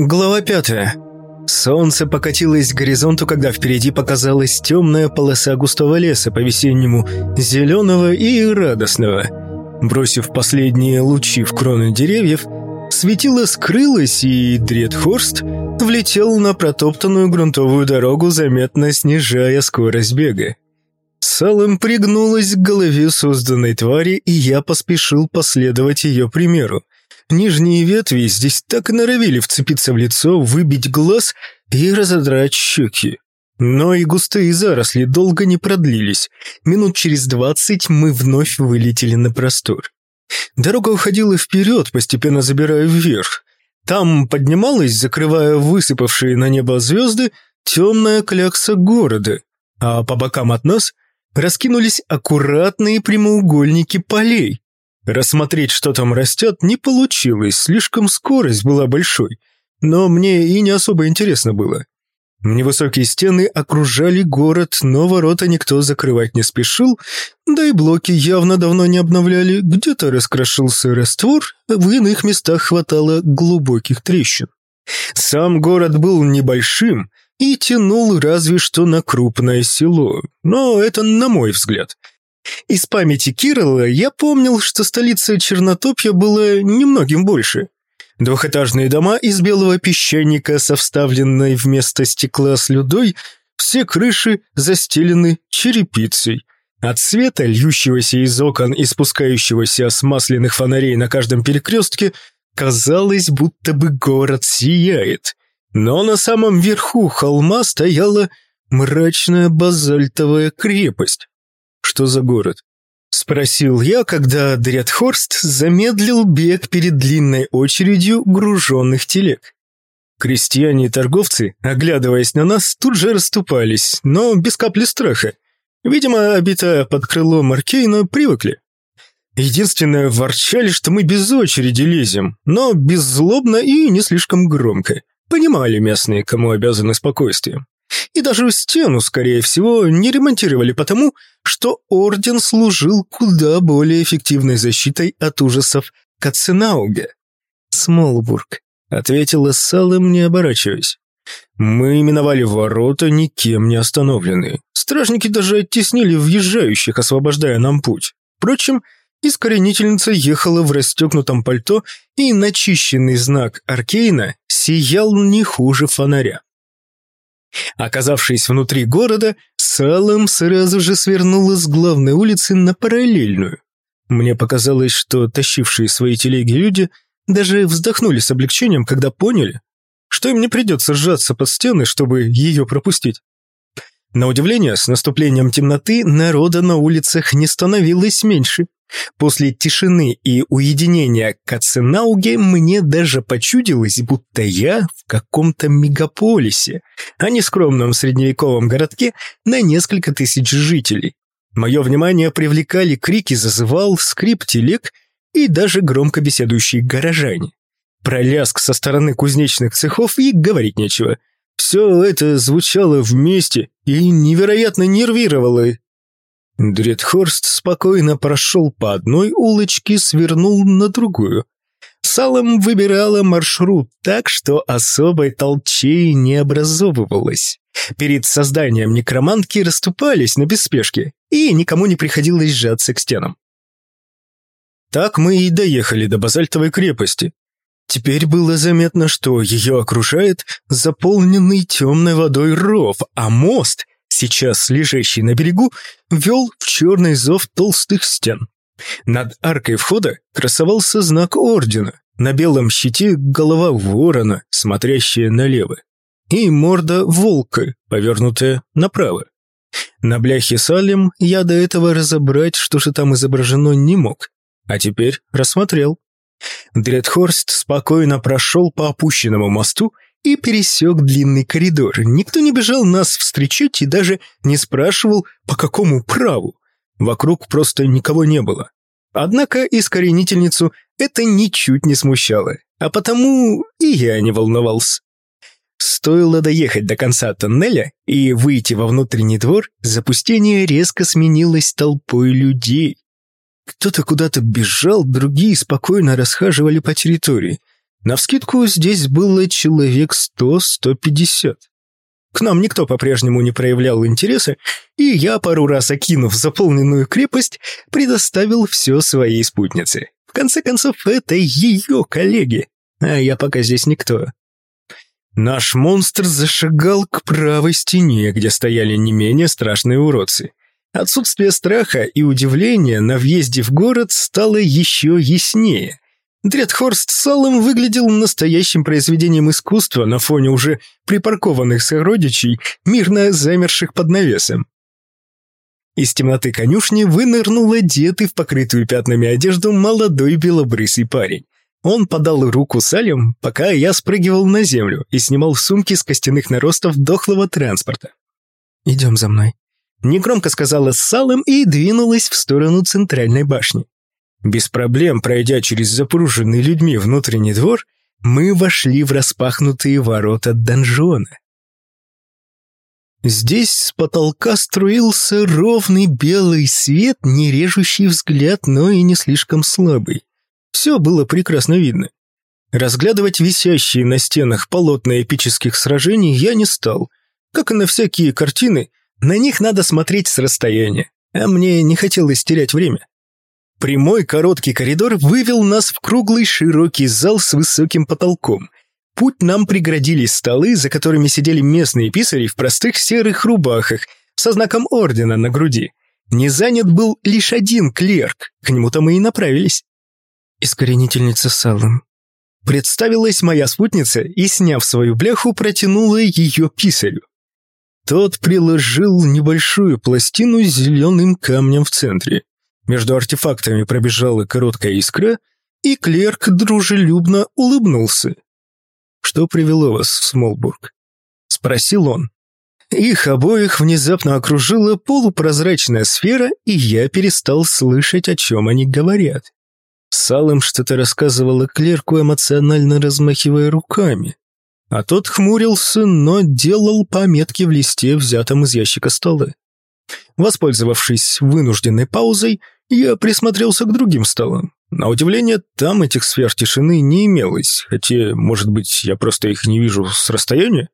Глава пятая. Солнце покатилось к горизонту, когда впереди показалась темная полоса густого леса по-весеннему, зеленого и радостного. Бросив последние лучи в кроны деревьев, светило скрылось, и Дредхорст влетел на протоптанную грунтовую дорогу, заметно снижая скорость бега. Салом пригнулась к голове созданной твари, и я поспешил последовать ее примеру. Нижние ветви здесь так и норовили вцепиться в лицо, выбить глаз и разодрать щеки. Но и густые заросли долго не продлились. Минут через двадцать мы вновь вылетели на простор. Дорога уходила вперед, постепенно забирая вверх. Там поднималась, закрывая высыпавшие на небо звезды, темная клякса города, а по бокам от нас раскинулись аккуратные прямоугольники полей. Рассмотреть, что там растет, не получилось, слишком скорость была большой. Но мне и не особо интересно было. Невысокие стены окружали город, но ворота никто закрывать не спешил, да и блоки явно давно не обновляли, где-то раскрошился раствор, в иных местах хватало глубоких трещин. Сам город был небольшим и тянул разве что на крупное село, но это на мой взгляд – из памяти Кирилла я помнил, что столица Чернотопья была немногим больше. Двухэтажные дома из белого песчаника со вставленной вместо стекла слюдой, все крыши застелены черепицей. От света, льющегося из окон и спускающегося с масляных фонарей на каждом перекрестке, казалось, будто бы город сияет. Но на самом верху холма стояла мрачная базальтовая крепость. Что за город? Спросил я, когда Дредхорст замедлил бег перед длинной очередью груженных телег. Крестьяне и торговцы, оглядываясь на нас, тут же расступались, но без капли страха. Видимо, обитая под крылом Аркейна, привыкли. Единственное, ворчали, что мы без очереди лезем, но беззлобно и не слишком громко. Понимали местные, кому обязаны спокойствием. И даже стену, скорее всего, не ремонтировали потому, что Орден служил куда более эффективной защитой от ужасов Каценауга. «Смолбург», — ответила Салым, не оборачиваясь. «Мы именовали ворота, никем не остановленные. Стражники даже оттеснили въезжающих, освобождая нам путь. Впрочем, искоренительница ехала в расстегнутом пальто, и начищенный знак Аркейна сиял не хуже фонаря. Оказавшись внутри города, Салом сразу же свернула с главной улицы на параллельную. Мне показалось, что тащившие свои телеги люди даже вздохнули с облегчением, когда поняли, что им не придется сжаться под стены, чтобы ее пропустить. На удивление, с наступлением темноты народа на улицах не становилось меньше. После тишины и уединения Каценауге мне даже почудилось, будто я в каком-то мегаполисе, а не скромном средневековом городке на несколько тысяч жителей. Мое внимание привлекали крики зазывал, скрип телег и даже громко беседующие горожане. Про со стороны кузнечных цехов и говорить нечего. Все это звучало вместе и невероятно нервировало. Дредхорст спокойно прошел по одной улочке, свернул на другую. Салом выбирала маршрут так, что особой толчей не образовывалось. Перед созданием некромантки расступались на беспешке, и никому не приходилось сжаться к стенам. Так мы и доехали до базальтовой крепости, Теперь было заметно, что ее окружает заполненный темной водой ров, а мост, сейчас лежащий на берегу, вел в черный зов толстых стен. Над аркой входа красовался знак ордена, на белом щите голова ворона, смотрящая налево, и морда волка, повернутая направо. На бляхе Салем я до этого разобрать, что же там изображено, не мог, а теперь рассмотрел. Дредхорст спокойно прошел по опущенному мосту и пересек длинный коридор. Никто не бежал нас встречать и даже не спрашивал, по какому праву. Вокруг просто никого не было. Однако искоренительницу это ничуть не смущало, а потому и я не волновался. Стоило доехать до конца тоннеля и выйти во внутренний двор, запустение резко сменилось толпой людей. Кто-то куда-то бежал, другие спокойно расхаживали по территории. Навскидку здесь было человек сто-сто пятьдесят. К нам никто по-прежнему не проявлял интереса, и я, пару раз окинув заполненную крепость, предоставил все своей спутнице. В конце концов, это ее коллеги, а я пока здесь никто. Наш монстр зашагал к правой стене, где стояли не менее страшные уродцы. Отсутствие страха и удивления на въезде в город стало еще яснее. Дредхорст Салом выглядел настоящим произведением искусства на фоне уже припаркованных сородичей, мирно замерших под навесом. Из темноты конюшни вынырнул одетый в покрытую пятнами одежду молодой белобрысый парень. Он подал руку Салем, пока я спрыгивал на землю и снимал сумки с костяных наростов дохлого транспорта. «Идем за мной», — негромко сказала Салем и двинулась в сторону центральной башни. Без проблем, пройдя через запруженный людьми внутренний двор, мы вошли в распахнутые ворота донжона. Здесь с потолка струился ровный белый свет, не режущий взгляд, но и не слишком слабый. Все было прекрасно видно. Разглядывать висящие на стенах полотна эпических сражений я не стал. Как и на всякие картины, на них надо смотреть с расстояния, а мне не хотелось терять время. Прямой короткий коридор вывел нас в круглый широкий зал с высоким потолком. Путь нам преградили столы, за которыми сидели местные писари в простых серых рубахах со знаком ордена на груди. Не занят был лишь один клерк, к нему-то мы и направились. Искоренительница Салом. Представилась моя спутница и, сняв свою бляху, протянула ее писарю. Тот приложил небольшую пластину с зеленым камнем в центре. Между артефактами пробежала короткая искра, и клерк дружелюбно улыбнулся. «Что привело вас в Смолбург?» — спросил он. Их обоих внезапно окружила полупрозрачная сфера, и я перестал слышать, о чем они говорят. Салым что-то рассказывала клерку, эмоционально размахивая руками. А тот хмурился, но делал пометки в листе, взятом из ящика стола. Воспользовавшись вынужденной паузой, я присмотрелся к другим столам. На удивление, там этих сфер тишины не имелось, хотя, может быть, я просто их не вижу с расстояния?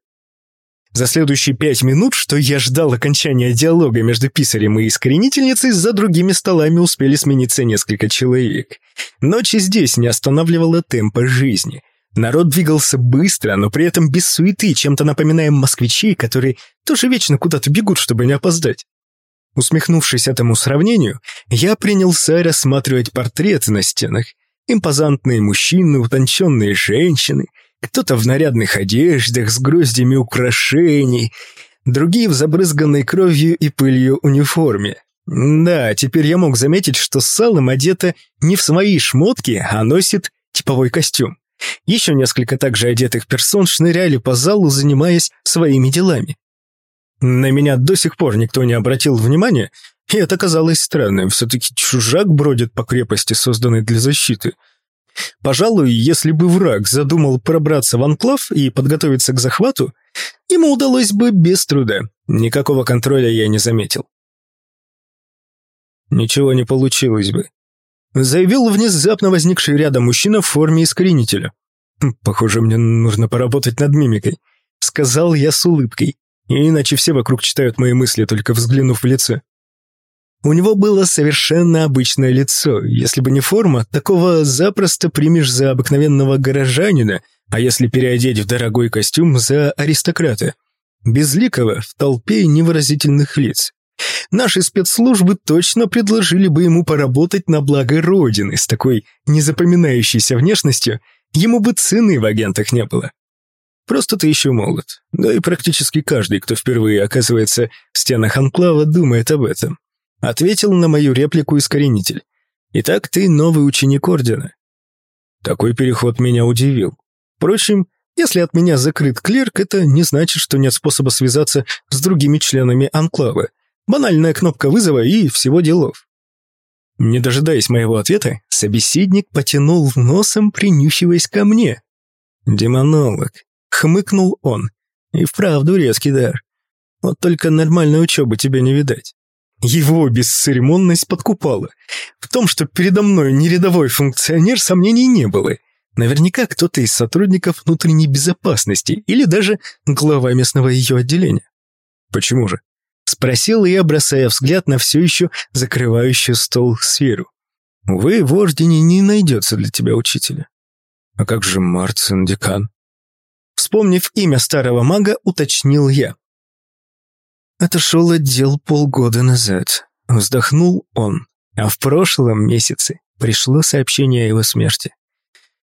За следующие пять минут, что я ждал окончания диалога между писарем и искоренительницей, за другими столами успели смениться несколько человек. Ночь здесь не останавливала темпа жизни. Народ двигался быстро, но при этом без суеты, чем-то напоминая москвичей, которые тоже вечно куда-то бегут, чтобы не опоздать. Усмехнувшись этому сравнению, я принялся рассматривать портреты на стенах. Импозантные мужчины, утонченные женщины, кто-то в нарядных одеждах с гроздями украшений, другие в забрызганной кровью и пылью униформе. Да, теперь я мог заметить, что Салым одета не в свои шмотки, а носит типовой костюм. Еще несколько также одетых персон шныряли по залу, занимаясь своими делами. На меня до сих пор никто не обратил внимания, и это казалось странным. Все-таки чужак бродит по крепости, созданной для защиты. Пожалуй, если бы враг задумал пробраться в анклав и подготовиться к захвату, ему удалось бы без труда. Никакого контроля я не заметил. Ничего не получилось бы. Заявил внезапно возникший рядом мужчина в форме искоренителя. «Хм, «Похоже, мне нужно поработать над мимикой», — сказал я с улыбкой. Иначе все вокруг читают мои мысли, только взглянув в лицо. У него было совершенно обычное лицо. Если бы не форма, такого запросто примешь за обыкновенного горожанина, а если переодеть в дорогой костюм, за аристократа. Безликого в толпе невыразительных лиц. Наши спецслужбы точно предложили бы ему поработать на благо Родины с такой незапоминающейся внешностью, ему бы цены в агентах не было. Просто ты еще молод. Да и практически каждый, кто впервые оказывается в стенах анклава, думает об этом. Ответил на мою реплику искоренитель. Итак, ты новый ученик Ордена. Такой переход меня удивил. Впрочем, если от меня закрыт клерк, это не значит, что нет способа связаться с другими членами анклава. Банальная кнопка вызова и всего делов. Не дожидаясь моего ответа, собеседник потянул носом, принюхиваясь ко мне. Демонолог. Хмыкнул он. И вправду резкий дар. Вот только нормальной учебы тебе не видать. Его бесцеремонность подкупала. В том, что передо мной не рядовой функционер, сомнений не было. Наверняка кто-то из сотрудников внутренней безопасности или даже глава местного ее отделения. Почему же? Спросил я, бросая взгляд на все еще закрывающую стол сферу. Увы, в Ордене не найдется для тебя учителя. А как же Марцин, декан? Вспомнив имя старого мага, уточнил я. Отошел отдел полгода назад. Вздохнул он. А в прошлом месяце пришло сообщение о его смерти.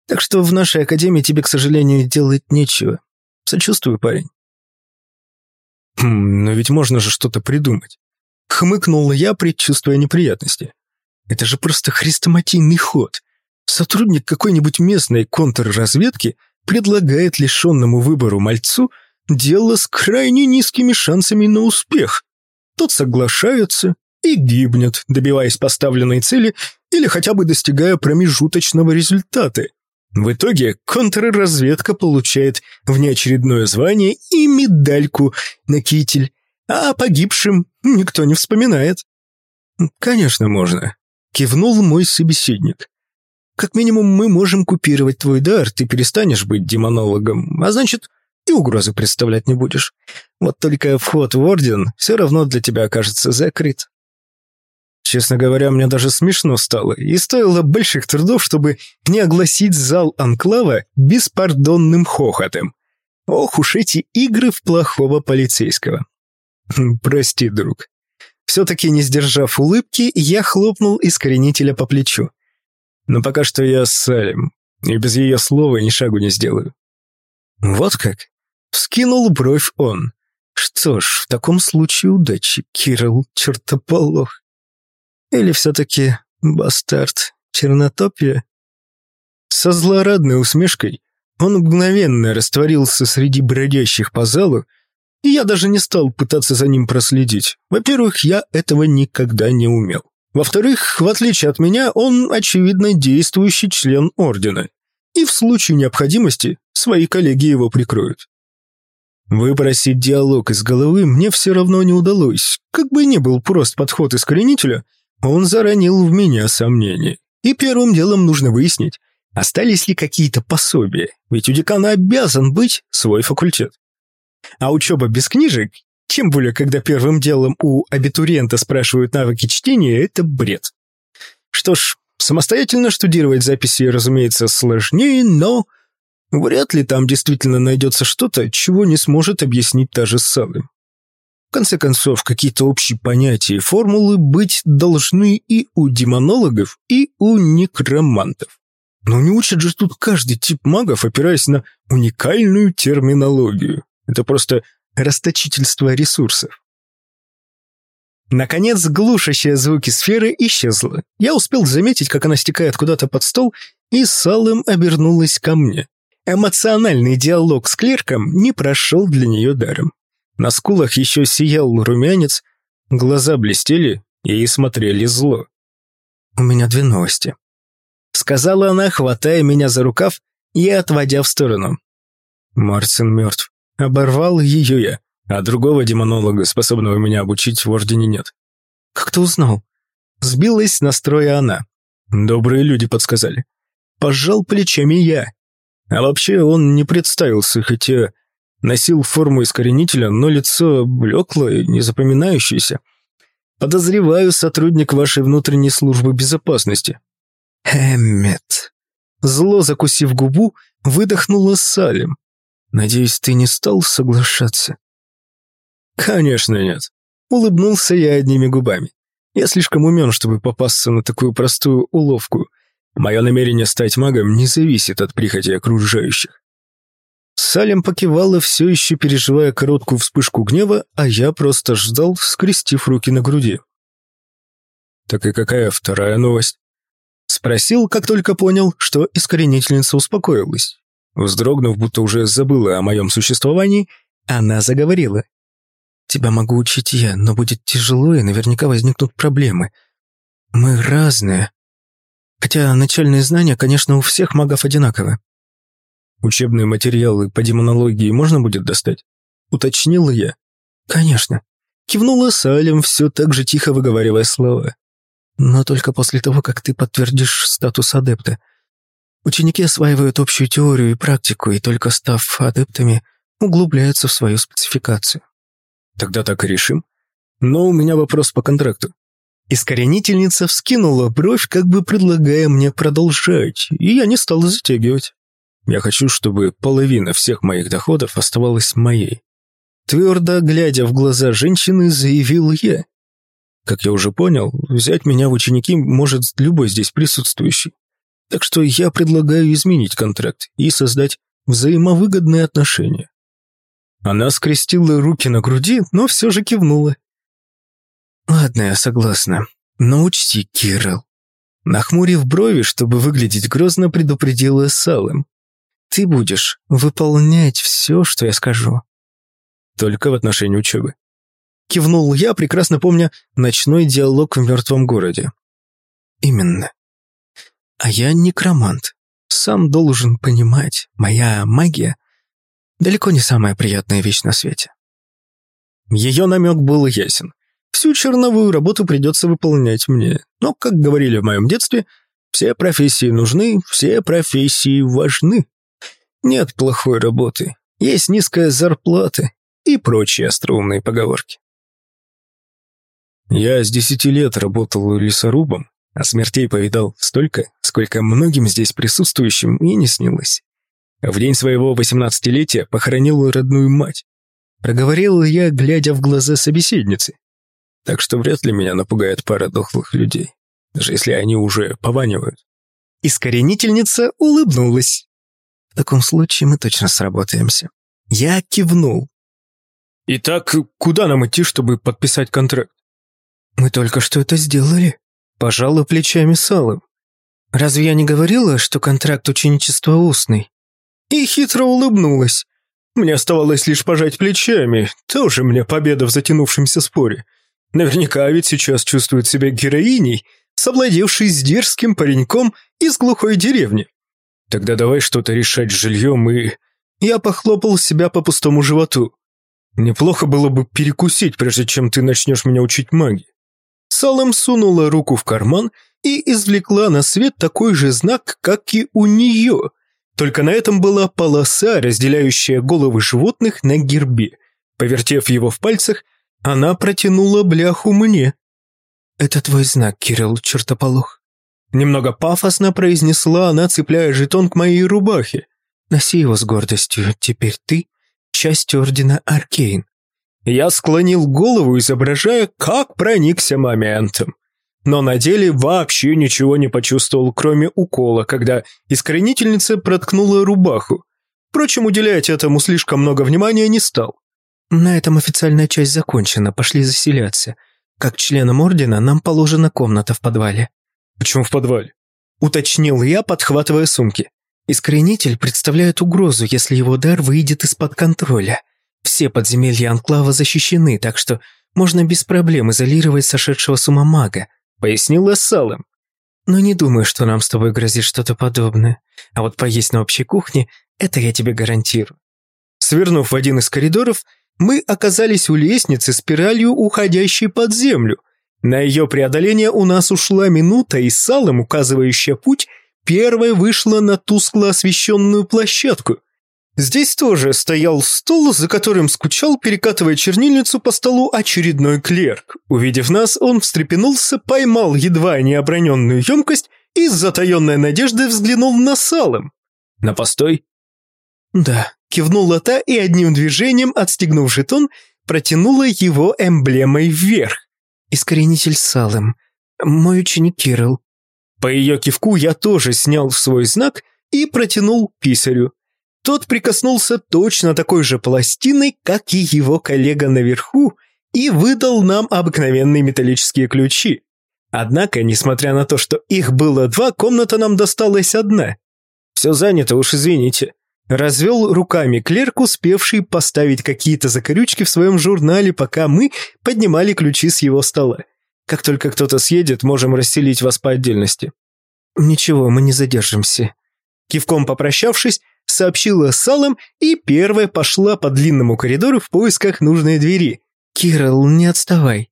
Так что в нашей академии тебе, к сожалению, делать нечего. Сочувствую, парень. Хм, но ведь можно же что-то придумать. Хмыкнул я, предчувствуя неприятности. Это же просто хрестоматийный ход. Сотрудник какой-нибудь местной контрразведки предлагает лишенному выбору мальцу дело с крайне низкими шансами на успех. Тот соглашается и гибнет, добиваясь поставленной цели или хотя бы достигая промежуточного результата. В итоге контрразведка получает внеочередное звание и медальку на китель, а о погибшем никто не вспоминает. «Конечно, можно», — кивнул мой собеседник. «Как минимум мы можем купировать твой дар, ты перестанешь быть демонологом, а значит, и угрозы представлять не будешь. Вот только вход в Орден все равно для тебя окажется закрыт». Честно говоря, мне даже смешно стало, и стоило больших трудов, чтобы не огласить зал Анклава беспардонным хохотом. Ох уж эти игры в плохого полицейского. Хм, прости, друг. Все-таки не сдержав улыбки, я хлопнул искоренителя по плечу. Но пока что я с Салем, и без ее слова ни шагу не сделаю. Вот как? Вскинул бровь он. Что ж, в таком случае удачи, Кирилл, чертополох. Или все-таки бастард Чернотопья? Со злорадной усмешкой он мгновенно растворился среди бродящих по залу, и я даже не стал пытаться за ним проследить. Во-первых, я этого никогда не умел. Во-вторых, в отличие от меня, он, очевидно, действующий член Ордена, и в случае необходимости свои коллеги его прикроют. Выпросить диалог из головы мне все равно не удалось, как бы ни был прост подход искоренителя – он заронил в меня сомнения. И первым делом нужно выяснить, остались ли какие-то пособия, ведь у декана обязан быть свой факультет. А учеба без книжек, тем более, когда первым делом у абитуриента спрашивают навыки чтения, это бред. Что ж, самостоятельно штудировать записи, разумеется, сложнее, но вряд ли там действительно найдется что-то, чего не сможет объяснить даже Салым. Конце концов, какие-то общие понятия и формулы быть должны и у демонологов, и у некромантов. Но не учат же тут каждый тип магов, опираясь на уникальную терминологию. Это просто расточительство ресурсов. Наконец, глушащая звуки сферы исчезла. Я успел заметить, как она стекает куда-то под стол, и салым обернулась ко мне. Эмоциональный диалог с клерком не прошел для нее даром. На скулах еще сиял румянец, глаза блестели и смотрели зло. «У меня две новости», — сказала она, хватая меня за рукав и отводя в сторону. Марцин мертв. Оборвал ее я, а другого демонолога, способного меня обучить, в Ордене нет. «Как ты узнал?» Сбилась настроя она. Добрые люди подсказали. Пожал плечами я. А вообще он не представился, хотя Носил форму искоренителя, но лицо блеклое, незапоминающееся. Подозреваю, сотрудник вашей внутренней службы безопасности. Эммет. Зло закусив губу, выдохнула Салим. Надеюсь, ты не стал соглашаться? Конечно нет. Улыбнулся я одними губами. Я слишком умен, чтобы попасться на такую простую уловку. Мое намерение стать магом не зависит от прихоти окружающих. Салем покивала, все еще переживая короткую вспышку гнева, а я просто ждал, скрестив руки на груди. «Так и какая вторая новость?» Спросил, как только понял, что искоренительница успокоилась. Вздрогнув, будто уже забыла о моем существовании, она заговорила. «Тебя могу учить я, но будет тяжело, и наверняка возникнут проблемы. Мы разные. Хотя начальные знания, конечно, у всех магов одинаковые. Учебные материалы по демонологии можно будет достать? Уточнил я. Конечно. Кивнула Салем, все так же тихо выговаривая слова. Но только после того, как ты подтвердишь статус адепта. Ученики осваивают общую теорию и практику, и только став адептами, углубляются в свою спецификацию. Тогда так и решим. Но у меня вопрос по контракту. Искоренительница вскинула бровь, как бы предлагая мне продолжать, и я не стал затягивать. Я хочу, чтобы половина всех моих доходов оставалась моей. Твердо глядя в глаза женщины, заявил я. Как я уже понял, взять меня в ученики может любой здесь присутствующий. Так что я предлагаю изменить контракт и создать взаимовыгодные отношения. Она скрестила руки на груди, но все же кивнула. «Ладно, я согласна. Но учти, Кирилл». Нахмурив брови, чтобы выглядеть грозно, предупредила Салым. «Ты будешь выполнять все, что я скажу». «Только в отношении учебы». Кивнул я, прекрасно помня ночной диалог в мертвом городе. «Именно. А я некромант. Сам должен понимать, моя магия далеко не самая приятная вещь на свете». Ее намек был ясен. Всю черновую работу придется выполнять мне. Но, как говорили в моем детстве, все профессии нужны, все профессии важны. Нет плохой работы, есть низкая зарплата и прочие остроумные поговорки. Я с десяти лет работал лесорубом, а смертей повидал столько, сколько многим здесь присутствующим и не снилось. В день своего восемнадцатилетия похоронил родную мать. Проговорил я, глядя в глаза собеседницы так что вряд ли меня напугает пара дохлых людей, даже если они уже пованивают. Искоренительница улыбнулась. В таком случае мы точно сработаемся. Я кивнул. Итак, куда нам идти, чтобы подписать контракт? Мы только что это сделали. Пожала плечами Салым. Разве я не говорила, что контракт ученичества устный? И хитро улыбнулась. Мне оставалось лишь пожать плечами. Тоже мне победа в затянувшемся споре. Наверняка ведь сейчас чувствует себя героиней, совладевшей с дерзким пареньком из глухой деревни. Тогда давай что-то решать с жильем и... Я похлопал себя по пустому животу. Неплохо было бы перекусить, прежде чем ты начнешь меня учить магии. Салом сунула руку в карман и извлекла на свет такой же знак, как и у нее. Только на этом была полоса, разделяющая головы животных на гербе. Повертев его в пальцах, она протянула бляху мне. «Это твой знак, Кирилл Чертополох». Немного пафосно произнесла она, цепляя жетон к моей рубахе. «Носи его с гордостью, теперь ты — часть Ордена Аркейн». Я склонил голову, изображая, как проникся моментом. Но на деле вообще ничего не почувствовал, кроме укола, когда искоренительница проткнула рубаху. Впрочем, уделять этому слишком много внимания не стал. «На этом официальная часть закончена, пошли заселяться. Как членам Ордена нам положена комната в подвале». «Почему в подвале?» Уточнил я, подхватывая сумки. Искоренитель представляет угрозу, если его дар выйдет из-под контроля. Все подземелья Анклава защищены, так что можно без проблем изолировать сошедшего с ума мага», — пояснил Эссалем. «Но не думаю, что нам с тобой грозит что-то подобное. А вот поесть на общей кухне — это я тебе гарантирую». Свернув в один из коридоров, мы оказались у лестницы спиралью, уходящей под землю. На ее преодоление у нас ушла минута, и салом, указывающая путь, первой вышла на тускло освещенную площадку. Здесь тоже стоял стол, за которым скучал, перекатывая чернильницу по столу очередной клерк. Увидев нас, он встрепенулся, поймал едва необроненную емкость и с затаенной надеждой взглянул на салом. «На постой?» «Да», Кивнула та и одним движением, отстегнув жетон, протянула его эмблемой вверх. «Искоренитель Салем. Мой ученик Кирилл». По ее кивку я тоже снял свой знак и протянул писарю. Тот прикоснулся точно такой же пластиной, как и его коллега наверху, и выдал нам обыкновенные металлические ключи. Однако, несмотря на то, что их было два, комната нам досталась одна. «Все занято, уж извините», Развел руками клерк, успевший поставить какие-то закорючки в своем журнале, пока мы поднимали ключи с его стола. Как только кто-то съедет, можем расселить вас по отдельности. Ничего, мы не задержимся. Кивком попрощавшись, сообщила Салом и первая пошла по длинному коридору в поисках нужной двери. «Кирилл, не отставай».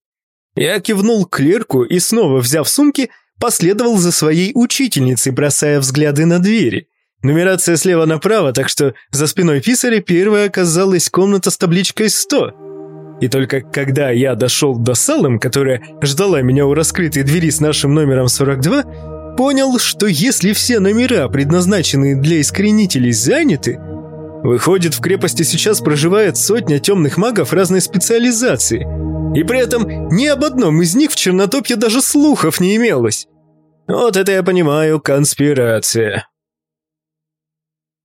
Я кивнул клерку и снова, взяв сумки, последовал за своей учительницей, бросая взгляды на двери. Нумерация слева направо, так что за спиной писаря первая оказалась комната с табличкой 100. И только когда я дошел до Салым, которая ждала меня у раскрытой двери с нашим номером 42, понял, что если все номера, предназначенные для искоренителей, заняты, выходит, в крепости сейчас проживает сотня темных магов разной специализации. И при этом ни об одном из них в Чернотопье даже слухов не имелось. Вот это я понимаю, конспирация.